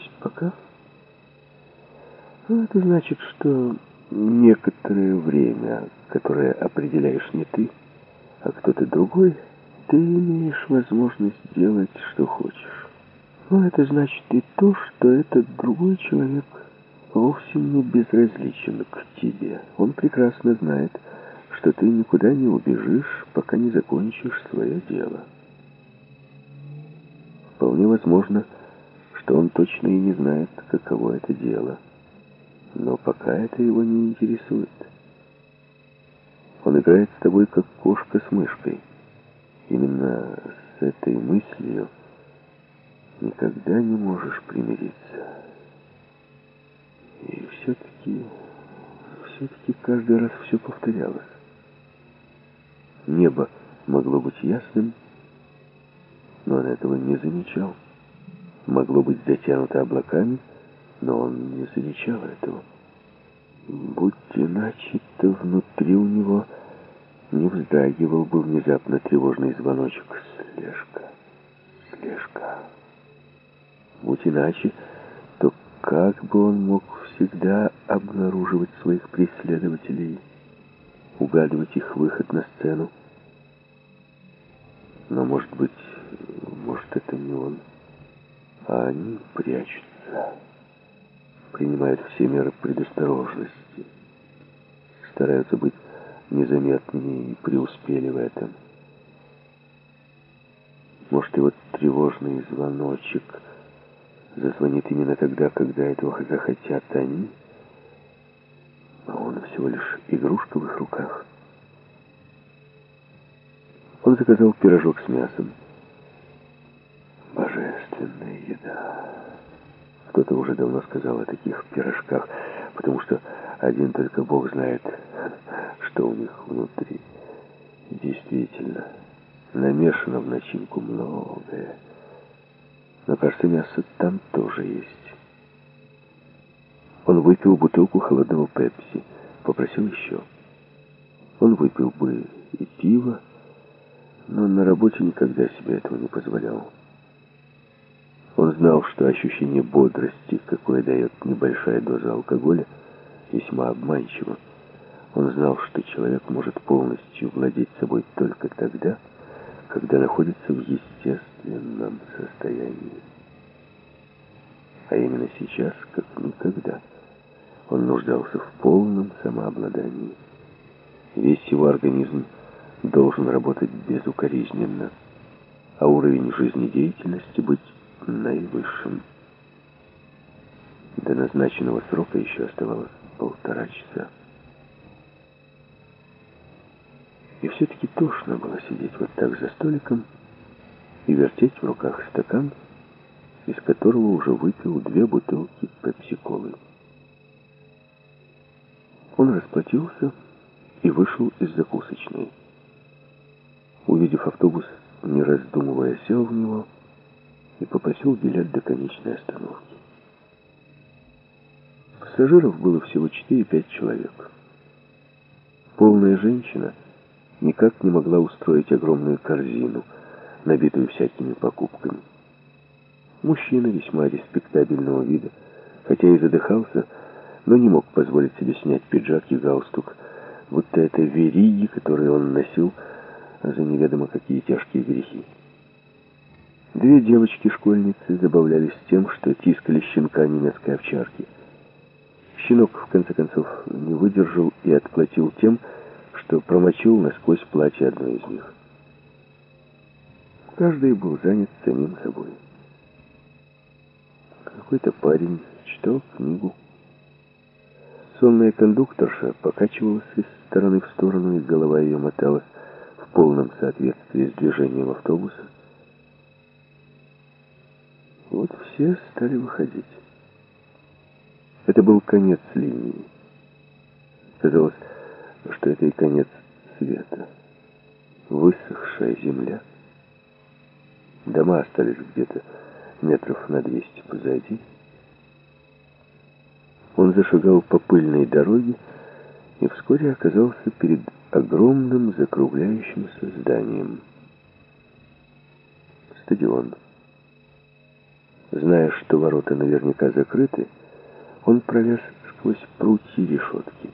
значит пока? Ну, это значит, что некоторое время, которое определяешь не ты, а кто-то другой, ты имеешь возможность делать, что хочешь. Но это значит и то, что этот другой человек вовсе не безразличен к тебе. Он прекрасно знает, что ты никуда не убежишь, пока не закончишь свое дело. Вполне возможно, что он точно и не знает, каково это дело. Но пока это его не интересует. Он играет с тобой, как кошка с мышкой. Именно с этой мыслью никогда не можешь примириться. И все-таки, все-таки каждый раз все повторялось. Небо могло быть ясным, но он этого не замечал. Могло быть затянуто облаками, но он не замечал этого. Будь иначе, то внутри у него не вздрагивал бы внезапно тревожный звоночек. Слежка, слежка. Будь иначе, то как бы он мог всегда обнаруживать своих преследователей, угадывать их выход на сцену? Но, может быть, может, это не он, а они прячутся, принимают все меры предосторожности, стараются быть незаметными и преуспели в этом. Может, и вот тревожный звоночек зазвонит именно тогда, когда этого захотят они, а он всего лишь игрушка в их руках. Он заказал пирожок с мясом. Божественная еда. Кто-то уже давно сказал о таких пирожках, потому что один только Бог знает, что у них внутри. Действительно, намешано в начинку многое. Но, кажется, мясо там тоже есть. Он выпил бутылку холодного пепси, попросил еще. Он выпил бы и пиво, но на работе никогда себе этого не позволял. Знал, что ощущение бодрости, какое дает небольшая доза алкоголя, весьма обманчиво. Он знал, что человек может полностью владеть собой только тогда, когда находится в естественном состоянии. А именно сейчас, как никогда, он нуждался в полном самообладании. Весь его организм должен работать безукоризненно, а уровень жизнедеятельности быть наивысшим. До назначенного срока еще оставалось полтора часа. И все-таки тошно было сидеть вот так за столиком и вертеть в руках стакан, из которого уже выпил две бутылки пепси-колы. Он расплатился и вышел из закусочной. Увидев автобус, не раздумывая, сел в него и попросил билет до конечной остановки. Пассажиров было всего 4-5 человек. Полная женщина никак не могла устроить огромную корзину, набитую всякими покупками. Мужчина весьма респектабельного вида, хотя и задыхался, но не мог позволить себе снять пиджак и галстук, будто это вериги, которые он носил, за неведомо какие тяжкие грехи. Две девочки-школьницы забавлялись тем, что тискали щенка немецкой овчарки. Щенок, в конце концов, не выдержал и отплатил тем, что промочил насквозь платье одной из них. Каждый был занят самим собой. Какой-то парень читал книгу. Сонная кондукторша покачивалась из стороны в сторону, и голова ее моталась в полном соответствии с движением автобуса. Вот все стали выходить. Это был конец линии. Казалось, что это и конец света. Высохшая земля. Дома остались где-то метров на двести позади. Он зашагал по пыльной дороге и вскоре оказался перед огромным закругляющимся зданием. Стадион. Зная, что ворота наверняка закрыты, он пролез сквозь прутья решетки.